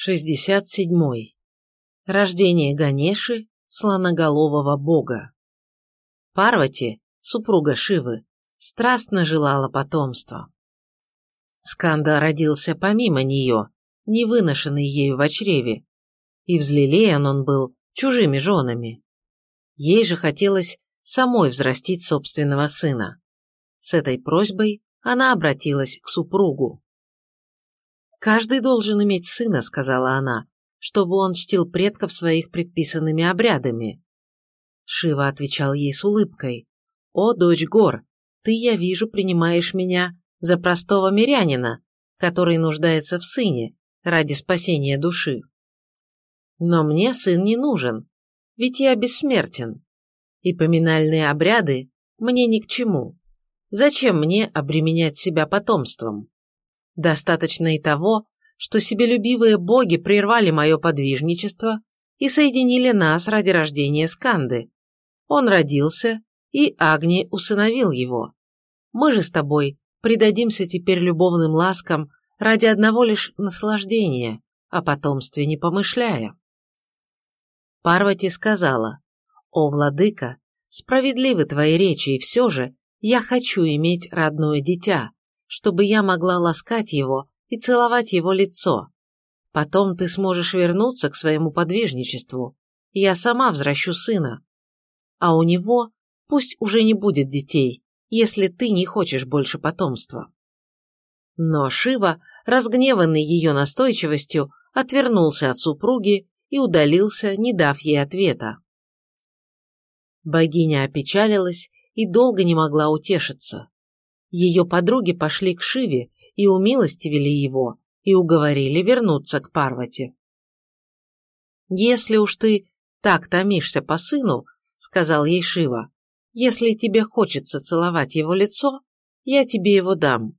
67. Рождение Ганеши, слоноголового бога. Парвати, супруга Шивы, страстно желала потомства. Сканда родился помимо нее, не выношенный ею в чреве, и взлелеян он был чужими женами. Ей же хотелось самой взрастить собственного сына. С этой просьбой она обратилась к супругу. «Каждый должен иметь сына», — сказала она, «чтобы он чтил предков своих предписанными обрядами». Шива отвечал ей с улыбкой. «О, дочь гор, ты, я вижу, принимаешь меня за простого мирянина, который нуждается в сыне ради спасения души. Но мне сын не нужен, ведь я бессмертен, и поминальные обряды мне ни к чему. Зачем мне обременять себя потомством? Достаточно и того, что себелюбивые боги прервали мое подвижничество и соединили нас ради рождения Сканды. Он родился, и Агни усыновил его. Мы же с тобой предадимся теперь любовным ласкам ради одного лишь наслаждения, о потомстве не помышляя. Парвати сказала, «О, владыка, справедливы твои речи, и все же я хочу иметь родное дитя, чтобы я могла ласкать его и целовать его лицо. Потом ты сможешь вернуться к своему подвижничеству, я сама возвращу сына. А у него пусть уже не будет детей, если ты не хочешь больше потомства». Но Шива, разгневанный ее настойчивостью, отвернулся от супруги и удалился, не дав ей ответа. Богиня опечалилась и долго не могла утешиться. Ее подруги пошли к Шиве и умилостивили его, и уговорили вернуться к Парвати. «Если уж ты так томишься по сыну, — сказал ей Шива, — если тебе хочется целовать его лицо, я тебе его дам».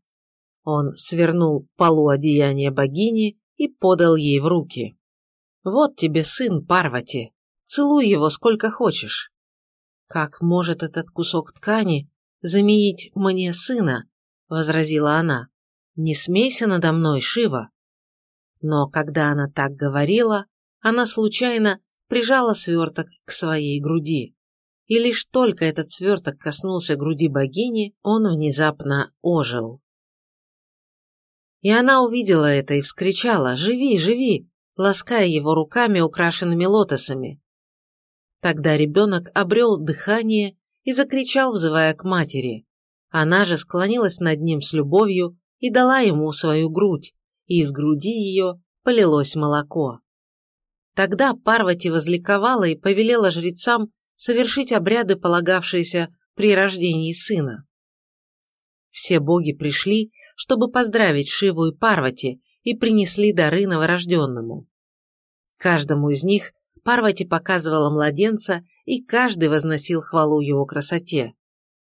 Он свернул полу одеяния богини и подал ей в руки. «Вот тебе сын Парвати, целуй его сколько хочешь». «Как может этот кусок ткани заменить мне сына?» – возразила она. «Не смейся надо мной, Шива!» Но когда она так говорила, она случайно прижала сверток к своей груди. И лишь только этот сверток коснулся груди богини, он внезапно ожил. И она увидела это и вскричала «Живи, живи!», лаская его руками, украшенными лотосами. Тогда ребенок обрел дыхание и закричал, взывая к матери. Она же склонилась над ним с любовью и дала ему свою грудь, и из груди ее полилось молоко. Тогда Парвати возликовала и повелела жрецам совершить обряды, полагавшиеся при рождении сына. Все боги пришли, чтобы поздравить Шиву и Парвати, и принесли дары новорожденному. Каждому из них Парвати показывала младенца, и каждый возносил хвалу его красоте.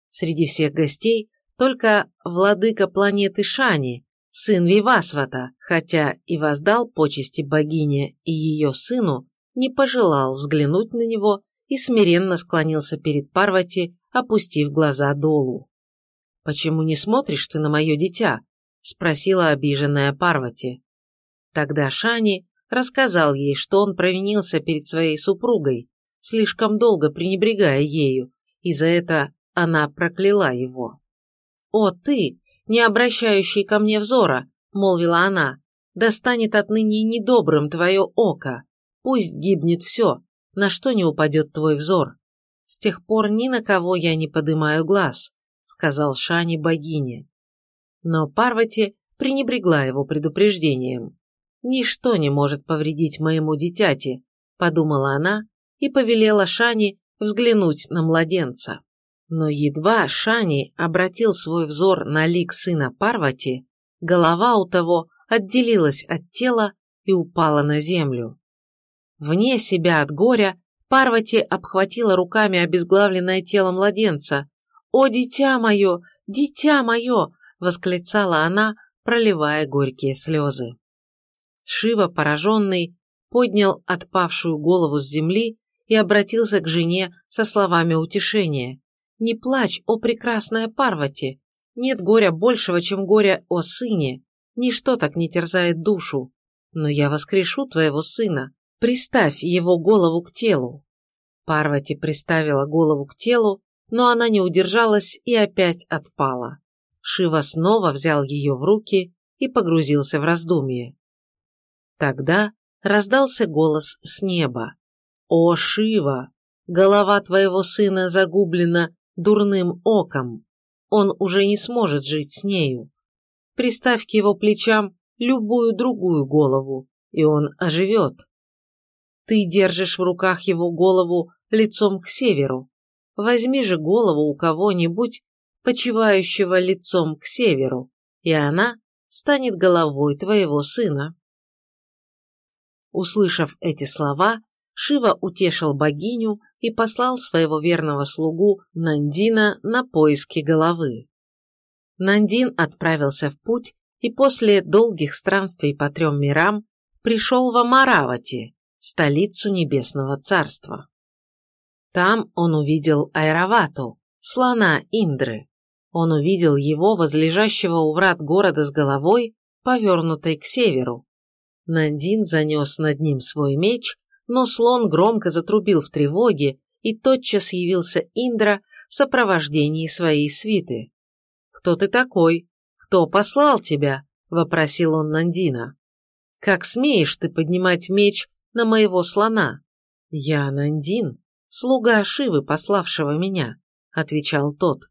Среди всех гостей только владыка планеты Шани, сын Вивасвата, хотя и воздал почести богине и ее сыну, не пожелал взглянуть на него и смиренно склонился перед Парвати, опустив глаза долу. «Почему не смотришь ты на мое дитя?» – спросила обиженная Парвати. Тогда Шани рассказал ей, что он провинился перед своей супругой, слишком долго пренебрегая ею, и за это она прокляла его. «О, ты, не обращающий ко мне взора!» — молвила она. «Да станет отныне недобрым твое око. Пусть гибнет все, на что не упадет твой взор. С тех пор ни на кого я не подымаю глаз», — сказал Шани богине. Но Парвати пренебрегла его предупреждением. «Ничто не может повредить моему дитяти», – подумала она и повелела Шани взглянуть на младенца. Но едва Шани обратил свой взор на лик сына Парвати, голова у того отделилась от тела и упала на землю. Вне себя от горя Парвати обхватила руками обезглавленное тело младенца. «О, дитя мое! Дитя мое!» – восклицала она, проливая горькие слезы. Шива, пораженный, поднял отпавшую голову с земли и обратился к жене со словами утешения. «Не плачь, о прекрасная Парвати! Нет горя большего, чем горя о сыне. Ничто так не терзает душу. но я воскрешу твоего сына. Приставь его голову к телу». Парвати приставила голову к телу, но она не удержалась и опять отпала. Шива снова взял ее в руки и погрузился в раздумье. Тогда раздался голос с неба. «О, Шива! Голова твоего сына загублена дурным оком. Он уже не сможет жить с нею. Приставь к его плечам любую другую голову, и он оживет. Ты держишь в руках его голову лицом к северу. Возьми же голову у кого-нибудь, почивающего лицом к северу, и она станет головой твоего сына. Услышав эти слова, Шива утешил богиню и послал своего верного слугу Нандина на поиски головы. Нандин отправился в путь и после долгих странствий по трем мирам пришел в Амаравати, столицу Небесного Царства. Там он увидел Айравату, слона Индры. Он увидел его, возлежащего у врат города с головой, повернутой к северу. Нандин занес над ним свой меч, но слон громко затрубил в тревоге, и тотчас явился Индра в сопровождении своей свиты. «Кто ты такой? Кто послал тебя?» – вопросил он Нандина. «Как смеешь ты поднимать меч на моего слона?» «Я Нандин, слуга Шивы, пославшего меня», – отвечал тот.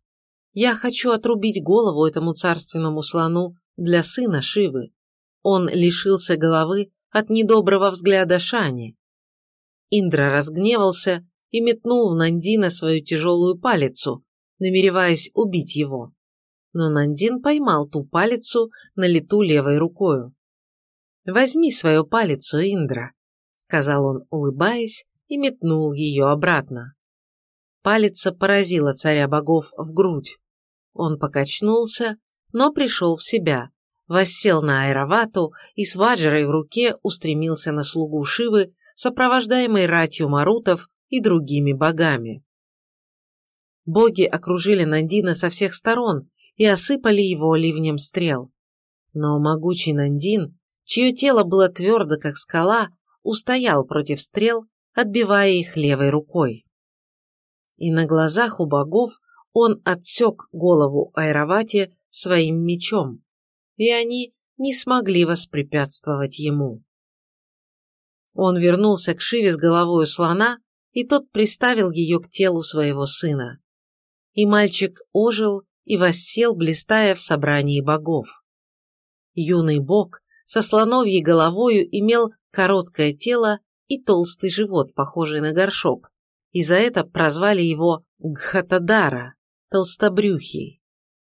«Я хочу отрубить голову этому царственному слону для сына Шивы. Он лишился головы от недоброго взгляда Шани. Индра разгневался и метнул в Нандина свою тяжелую палицу, намереваясь убить его. Но Нандин поймал ту палицу на лету левой рукою. «Возьми свою палицу, Индра», — сказал он, улыбаясь, и метнул ее обратно. Палица поразила царя богов в грудь. Он покачнулся, но пришел в себя, воссел на Айравату и с ваджерой в руке устремился на слугу Шивы, сопровождаемый ратью марутов и другими богами. Боги окружили Нандина со всех сторон и осыпали его ливнем стрел. Но могучий Нандин, чье тело было твердо, как скала, устоял против стрел, отбивая их левой рукой. И на глазах у богов он отсек голову Айравате своим мечом, и они не смогли воспрепятствовать ему. Он вернулся к Шиве с головой слона, и тот приставил ее к телу своего сына. И мальчик ожил и воссел, блистая в собрании богов. Юный бог со слоновьей головою имел короткое тело и толстый живот, похожий на горшок, и за это прозвали его Гхатадара, толстобрюхий.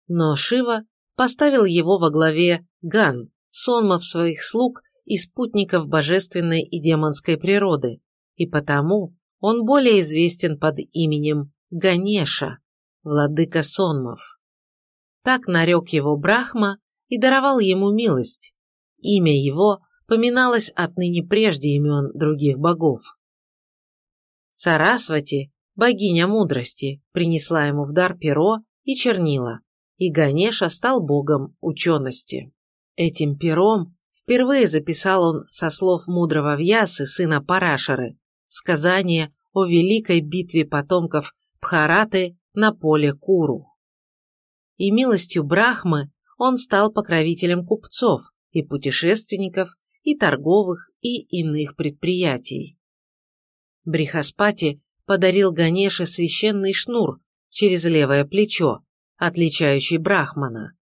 Но Шива поставил его во главе Ган, сонмов своих слуг и спутников божественной и демонской природы, и потому он более известен под именем Ганеша, владыка сонмов. Так нарек его Брахма и даровал ему милость. Имя его поминалось отныне прежде имен других богов. Сарасвати, богиня мудрости, принесла ему в дар перо и чернила, и Ганеша стал богом учености. Этим пером Впервые записал он со слов мудрого Вьясы, сына Парашары, сказание о великой битве потомков Пхараты на поле Куру. И милостью Брахмы он стал покровителем купцов и путешественников, и торговых, и иных предприятий. Брихаспати подарил Ганеше священный шнур через левое плечо, отличающий Брахмана.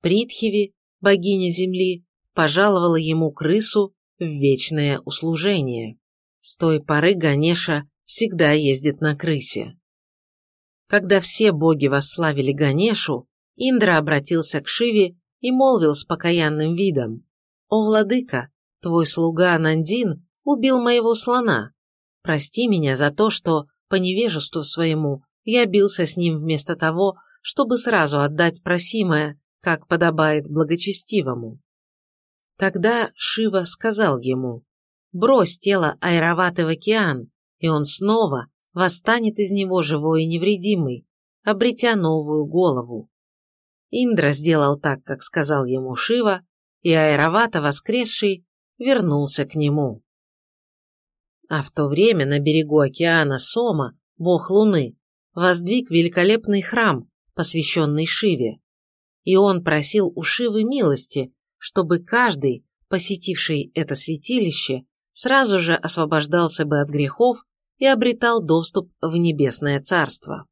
Притхиви, богиня земли, пожаловала ему крысу в вечное услужение. С той поры Ганеша всегда ездит на крысе. Когда все боги восславили Ганешу, Индра обратился к Шиве и молвил с покаянным видом. «О, владыка, твой слуга Нандин убил моего слона. Прости меня за то, что, по невежеству своему, я бился с ним вместо того, чтобы сразу отдать просимое, как подобает благочестивому. Тогда Шива сказал ему, «Брось тело Айраваты в океан, и он снова восстанет из него живой и невредимый, обретя новую голову». Индра сделал так, как сказал ему Шива, и Айравата, воскресший, вернулся к нему. А в то время на берегу океана Сома, бог Луны, воздвиг великолепный храм, посвященный Шиве. И он просил у Шивы милости, чтобы каждый, посетивший это святилище, сразу же освобождался бы от грехов и обретал доступ в небесное царство.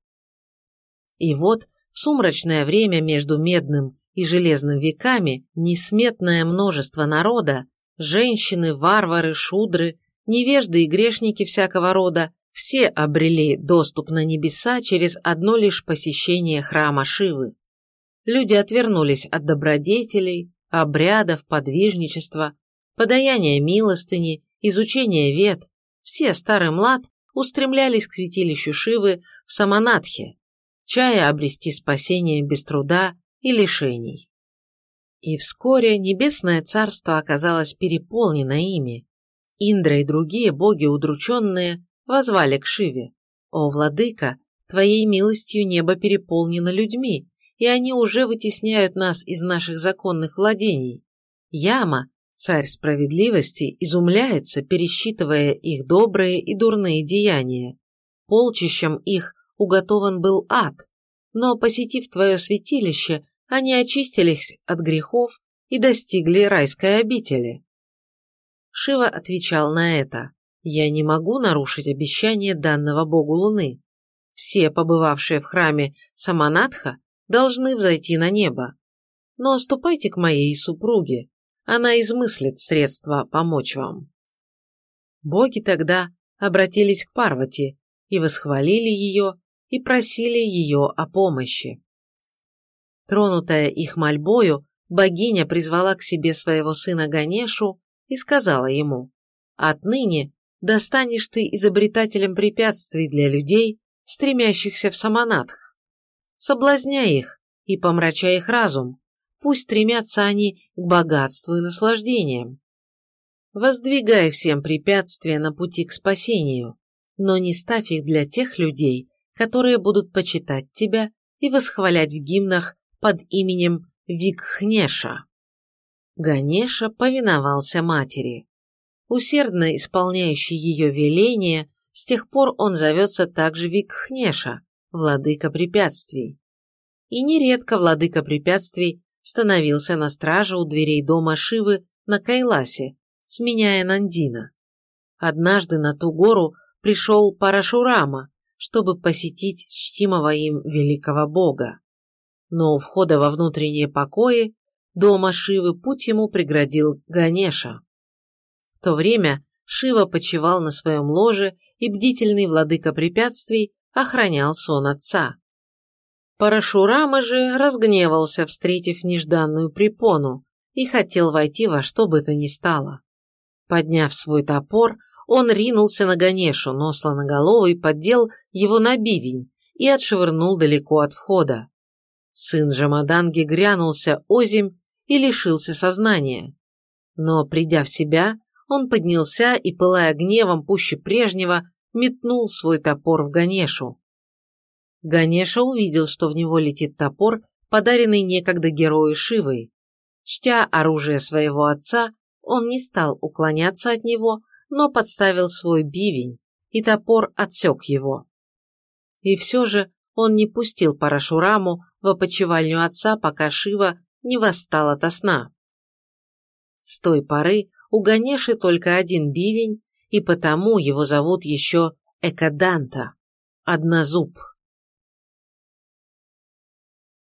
И вот в сумрачное время между медным и железным веками несметное множество народа, женщины, варвары, шудры, невежды и грешники всякого рода, все обрели доступ на небеса через одно лишь посещение храма Шивы. Люди отвернулись от добродетелей, обрядов, подвижничества, подаяния милостыни, изучения вет, все старый млад устремлялись к святилищу Шивы в Саманатхе, чая обрести спасение без труда и лишений. И вскоре небесное царство оказалось переполнено ими. Индра и другие боги удрученные возвали к Шиве. «О, владыка, твоей милостью небо переполнено людьми, и они уже вытесняют нас из наших законных владений. Яма, царь справедливости, изумляется, пересчитывая их добрые и дурные деяния. Полчищем их уготован был ад, но, посетив твое святилище, они очистились от грехов и достигли райской обители. Шива отвечал на это. Я не могу нарушить обещание данного богу Луны. Все, побывавшие в храме Саманатха, должны взойти на небо. Но ступайте к моей супруге, она измыслит средства помочь вам. Боги тогда обратились к Парвати и восхвалили ее и просили ее о помощи. Тронутая их мольбою, богиня призвала к себе своего сына Ганешу и сказала ему, «Отныне достанешь ты изобретателем препятствий для людей, стремящихся в самонатх. Соблазняй их и помрачай их разум, пусть стремятся они к богатству и наслаждениям. Воздвигай всем препятствия на пути к спасению, но не ставь их для тех людей, которые будут почитать тебя и восхвалять в гимнах под именем Викхнеша. Ганеша повиновался матери. Усердно исполняющий ее веление, с тех пор он зовется также Викхнеша, владыка препятствий. И нередко владыка препятствий становился на страже у дверей дома Шивы на Кайласе, сменяя Нандина. Однажды на ту гору пришел Парашурама, чтобы посетить чтимого им великого бога. Но у входа во внутренние покои дома Шивы путь ему преградил Ганеша. В то время Шива почивал на своем ложе, и бдительный владыка препятствий охранял сон отца. Парашурама же разгневался, встретив нежданную препону, и хотел войти во что бы то ни стало. Подняв свой топор, он ринулся на Ганешу, но слоноголовый поддел его на бивень и отшвырнул далеко от входа. Сын Жамаданги грянулся озимь и лишился сознания. Но, придя в себя, он поднялся и, пылая гневом пуще прежнего, метнул свой топор в Ганешу. Ганеша увидел, что в него летит топор, подаренный некогда герою Шивой. Чтя оружие своего отца, он не стал уклоняться от него, но подставил свой бивень, и топор отсек его. И все же он не пустил Парашураму в опочивальню отца, пока Шива не восстал ото сна. С той поры у Ганеши только один бивень, и потому его зовут еще Экаданта, однозуб.